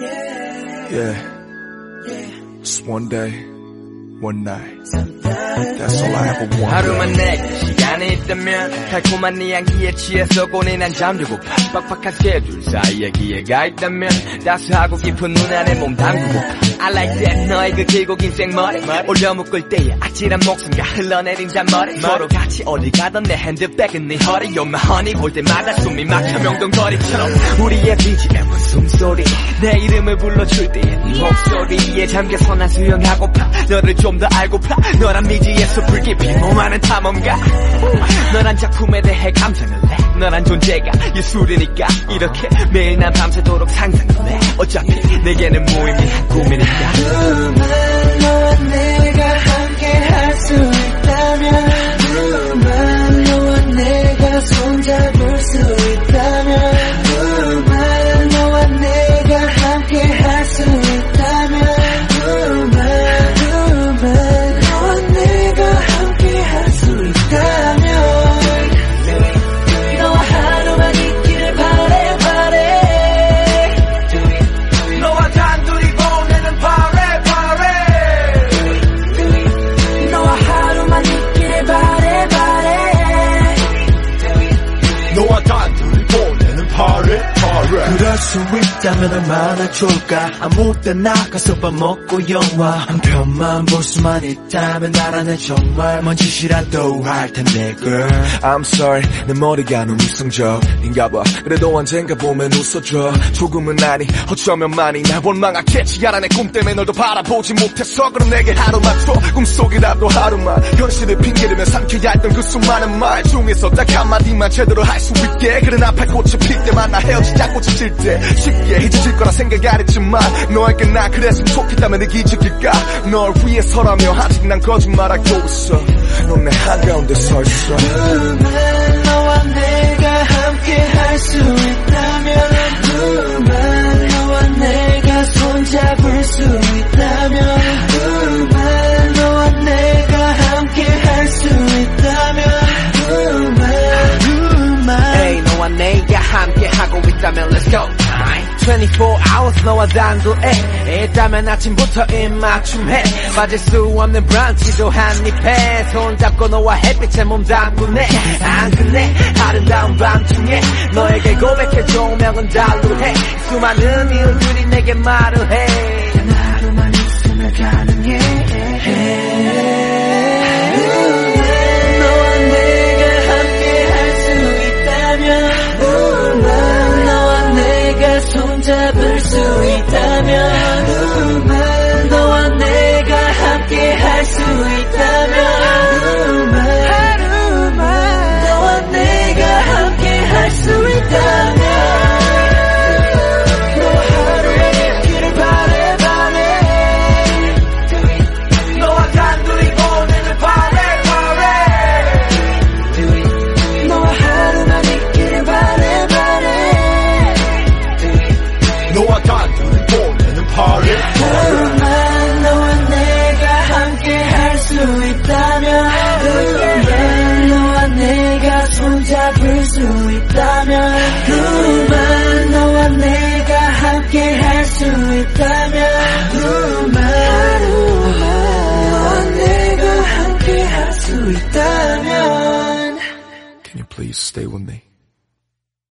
Yeah. Yeah. Just one day, one night. That's all I ever wanted. 하루만 내게 시간이 있다면 달콤한 네 향기에 취해서 고뇌 난 잠들고 빡빡한 스케줄 사이에 기회가 있다면 따스하고 깊은 눈 안에 몸 담그고 I like that 너의 그 길고 긴 생머리 올려 묶을 때의 아찔한 목숨과 흘러내린 잔머리 서로 같이 어디 가던 내 핸드백은 네 허리 You're my honey 볼 때마다 숨이 막혀 명동거리처럼 우리의 BGM은 숨소리 내 이름을 불러줄 때의 네 목소리에 잠겨서 난 수영하고파 너를 좀 더 알고파. 너란 미지에서 불깊이 몸하는 탐험가. 너란 작품에 대해 감상을 해 너란 존재가 예술이니까. 이렇게 매일 난 밤새도록 상상을 해 어차피 내게는 무의미한 꿈이니까 수 있다면 얼마나 좋을까? 아무 때 나 가서 밥 먹고 영화 한 편만 볼 수만 있다면 나라는 정말 먼 짓이라도 할 텐데 girl. I'm sorry 내 머리가 너무 이성적인가 봐. 그래도 언젠가 보면 웃어줘. 조금은 아니 어쩌면 많이 날 원망하겠지. 알아 내 꿈 때문에 널도 바라보지 못해서 그럼 내게 하루만 줘 꿈속이라도 하루만. 현실을 핑계대며 삼켜야 했던 그 수많은 말 중에서 딱 한마디만 제대로 할 수 있게. 그래 나팔 꽃이 필 때만 나 헤어지자. 꽃이 질때 쉽게 잊어질 거라 생각 안 했지만 너에게 나 그랬으면 좋겠다면 내 기적일까? 널 위해서라며 아직 난 거짓말하고 있어. 넌 내 한가운데 서 있어. 우만 너와 내가 함께 할수 24 hours 너와 단둘에 있다면 아침부터 입맞춤해. 빠질 수 없는 브런치도 한입해. 손잡고 너와 햇빛에 몸 담그네. 안 끝내. 아름다운 밤중에 너에게 고백해 조명은 달루해. 수많은 이유들이 내게 말을 해. 하루만 있으면 가능해 please stay with me?